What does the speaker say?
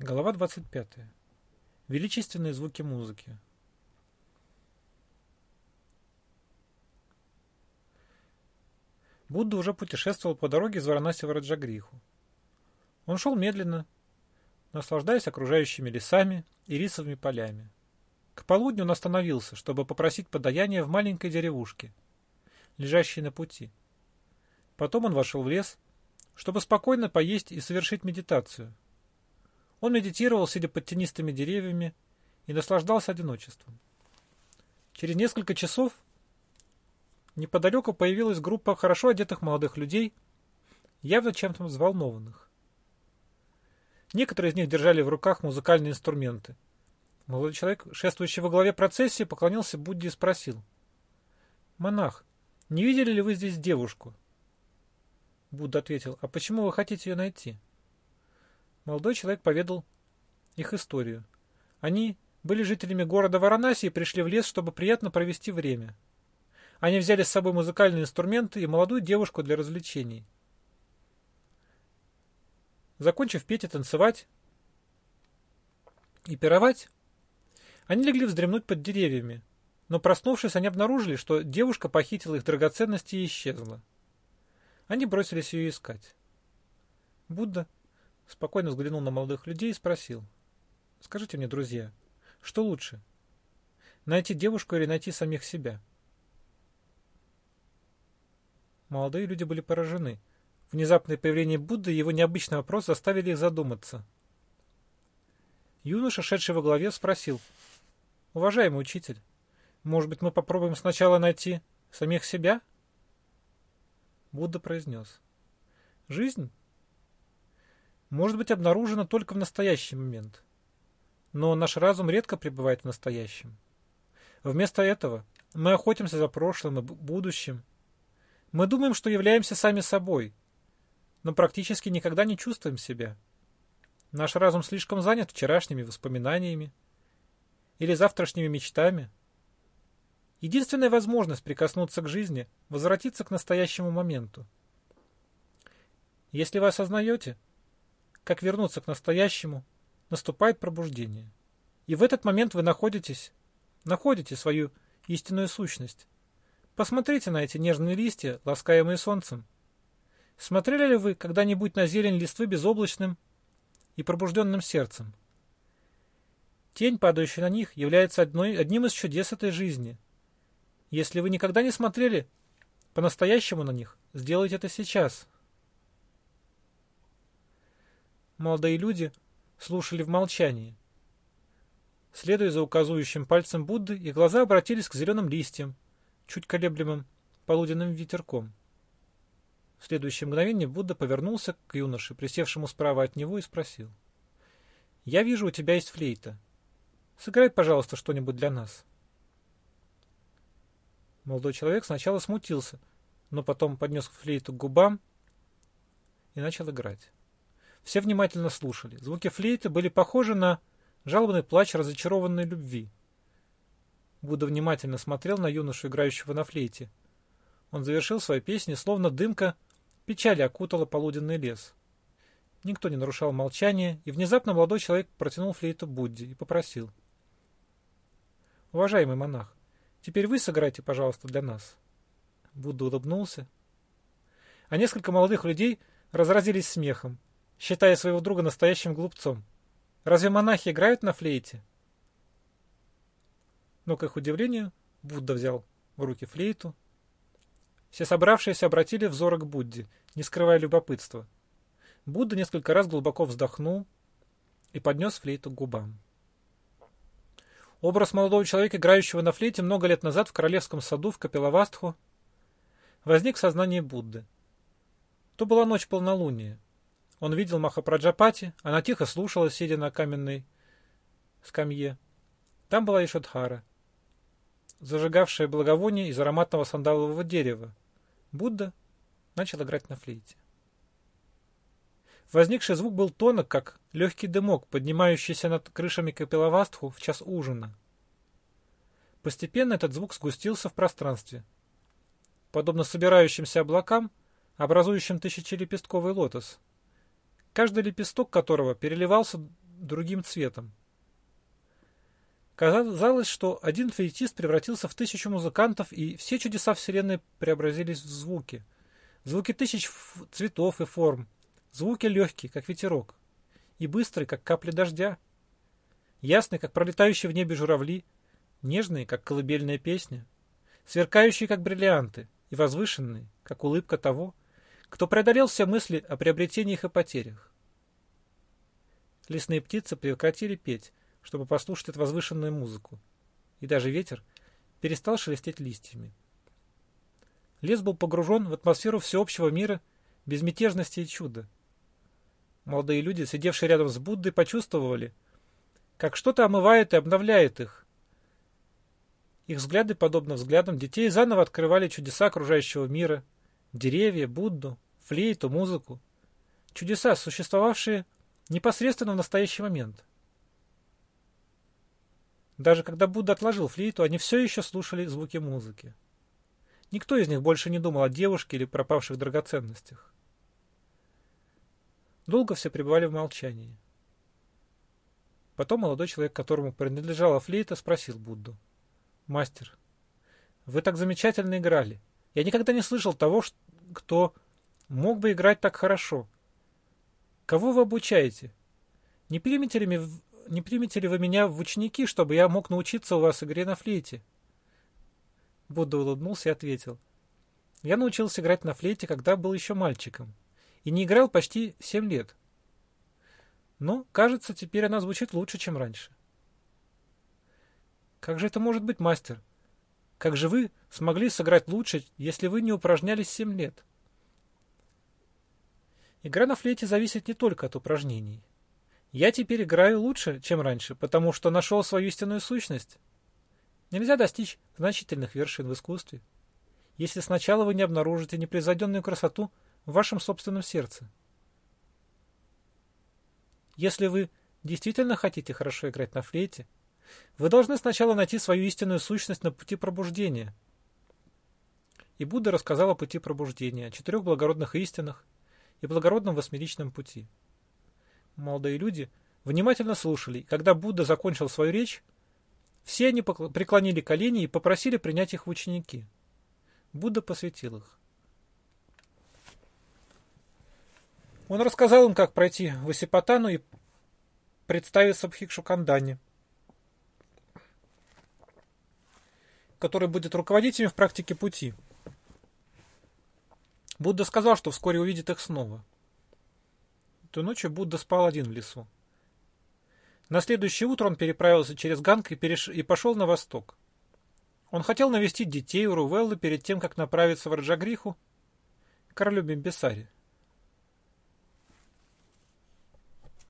Глава 25. Величественные звуки музыки. Будда уже путешествовал по дороге из Варанаси в Раджагриху. Он шел медленно, наслаждаясь окружающими лесами и рисовыми полями. К полудню он остановился, чтобы попросить подаяние в маленькой деревушке, лежащей на пути. Потом он вошел в лес, чтобы спокойно поесть и совершить медитацию – он медитировал, сидя под тенистыми деревьями, и наслаждался одиночеством. Через несколько часов неподалеку появилась группа хорошо одетых молодых людей, явно чем-то взволнованных. Некоторые из них держали в руках музыкальные инструменты. Молодой человек, шествующий во главе процессии, поклонился Будде и спросил. «Монах, не видели ли вы здесь девушку?» Будда ответил, «А почему вы хотите ее найти?» Молодой человек поведал их историю. Они были жителями города Варанаси и пришли в лес, чтобы приятно провести время. Они взяли с собой музыкальные инструменты и молодую девушку для развлечений. Закончив петь и танцевать и пировать, они легли вздремнуть под деревьями, но проснувшись, они обнаружили, что девушка похитила их драгоценности и исчезла. Они бросились ее искать. Будда спокойно взглянул на молодых людей и спросил. «Скажите мне, друзья, что лучше? Найти девушку или найти самих себя?» Молодые люди были поражены. Внезапное появление Будды и его необычный вопрос заставили их задуматься. Юноша, шедший во главе, спросил. «Уважаемый учитель, может быть, мы попробуем сначала найти самих себя?» Будда произнес. «Жизнь может быть обнаружено только в настоящий момент. Но наш разум редко пребывает в настоящем. Вместо этого мы охотимся за прошлым и будущим. Мы думаем, что являемся сами собой, но практически никогда не чувствуем себя. Наш разум слишком занят вчерашними воспоминаниями или завтрашними мечтами. Единственная возможность прикоснуться к жизни – возвратиться к настоящему моменту. Если вы осознаете – как вернуться к настоящему, наступает пробуждение. И в этот момент вы находитесь, находите свою истинную сущность. Посмотрите на эти нежные листья, ласкаемые солнцем. Смотрели ли вы когда-нибудь на зелень листвы безоблачным и пробужденным сердцем? Тень, падающая на них, является одной, одним из чудес этой жизни. Если вы никогда не смотрели по-настоящему на них, сделайте это сейчас – Молодые люди слушали в молчании. Следуя за указывающим пальцем Будды, их глаза обратились к зеленым листьям, чуть колеблемым полуденным ветерком. В следующее мгновение Будда повернулся к юноше, присевшему справа от него, и спросил. «Я вижу, у тебя есть флейта. Сыграй, пожалуйста, что-нибудь для нас». Молодой человек сначала смутился, но потом поднес флейту к губам и начал играть. Все внимательно слушали. Звуки флейты были похожи на жалобный плач разочарованной любви. Будда внимательно смотрел на юношу, играющего на флейте. Он завершил свою песню, словно дымка печали окутала полуденный лес. Никто не нарушал молчание, и внезапно молодой человек протянул флейту Будде и попросил. «Уважаемый монах, теперь вы сыграйте, пожалуйста, для нас». Будда улыбнулся. А несколько молодых людей разразились смехом считая своего друга настоящим глупцом. Разве монахи играют на флейте? Но, к их удивлению, Будда взял в руки флейту. Все собравшиеся обратили взоры к Будде, не скрывая любопытства. Будда несколько раз глубоко вздохнул и поднес флейту к губам. Образ молодого человека, играющего на флейте много лет назад в королевском саду в Капилавастху, возник в сознании Будды. То была ночь полнолуния. Он видел Махапраджапати, она тихо слушала, сидя на каменной скамье. Там была Ишадхара, зажигавшая благовоние из ароматного сандалового дерева. Будда начал играть на флейте. Возникший звук был тонок, как легкий дымок, поднимающийся над крышами Капилавастху в час ужина. Постепенно этот звук сгустился в пространстве. Подобно собирающимся облакам, образующим тысячелепестковый лотос – каждый лепесток которого переливался другим цветом. Казалось, что один флейтист превратился в тысячу музыкантов, и все чудеса Вселенной преобразились в звуки. Звуки тысяч цветов и форм. Звуки легкие, как ветерок. И быстрые, как капли дождя. Ясные, как пролетающие в небе журавли. Нежные, как колыбельная песня. Сверкающие, как бриллианты. И возвышенные, как улыбка того, кто преодолел все мысли о приобретениях и потерях. Лесные птицы прекратили петь, чтобы послушать эту возвышенную музыку. И даже ветер перестал шелестеть листьями. Лес был погружен в атмосферу всеобщего мира, безмятежности и чуда. Молодые люди, сидевшие рядом с Буддой, почувствовали, как что-то омывает и обновляет их. Их взгляды, подобно взглядам детей, заново открывали чудеса окружающего мира, деревья, Будду, флейту, музыку. Чудеса, существовавшие непосредственно в настоящий момент. Даже когда Будда отложил флейту, они все еще слушали звуки музыки. Никто из них больше не думал о девушке или пропавших драгоценностях. Долго все пребывали в молчании. Потом молодой человек, которому принадлежала флейта, спросил Будду. «Мастер, вы так замечательно играли. Я никогда не слышал того, кто мог бы играть так хорошо. Кого вы обучаете? Не примете ли не примете ли вы меня в ученики, чтобы я мог научиться у вас игре на флейте?» Будда улыбнулся и ответил. «Я научился играть на флейте, когда был еще мальчиком, и не играл почти семь лет. Но, кажется, теперь она звучит лучше, чем раньше». «Как же это может быть, мастер? Как же вы смогли сыграть лучше, если вы не упражнялись семь лет?» Игра на флейте зависит не только от упражнений. Я теперь играю лучше, чем раньше, потому что нашел свою истинную сущность. Нельзя достичь значительных вершин в искусстве, если сначала вы не обнаружите непревзойденную красоту в вашем собственном сердце. Если вы действительно хотите хорошо играть на флейте, вы должны сначала найти свою истинную сущность на пути пробуждения. И Будда рассказал о пути пробуждения, о четырех благородных истинах и благородном восьмеричном пути молодые люди внимательно слушали. Когда Будда закончил свою речь, все они преклонили колени и попросили принять их в ученики. Будда посвятил их. Он рассказал им, как пройти в Асипатану и представиться Бхикшукандане, который будет руководить им в практике пути. Будда сказал, что вскоре увидит их снова. Той ночью Будда спал один в лесу. На следующее утро он переправился через Ганг и, переш... и пошел на восток. Он хотел навестить детей у Рувеллы перед тем, как направиться в Раджагриху, королю Бимбисаре.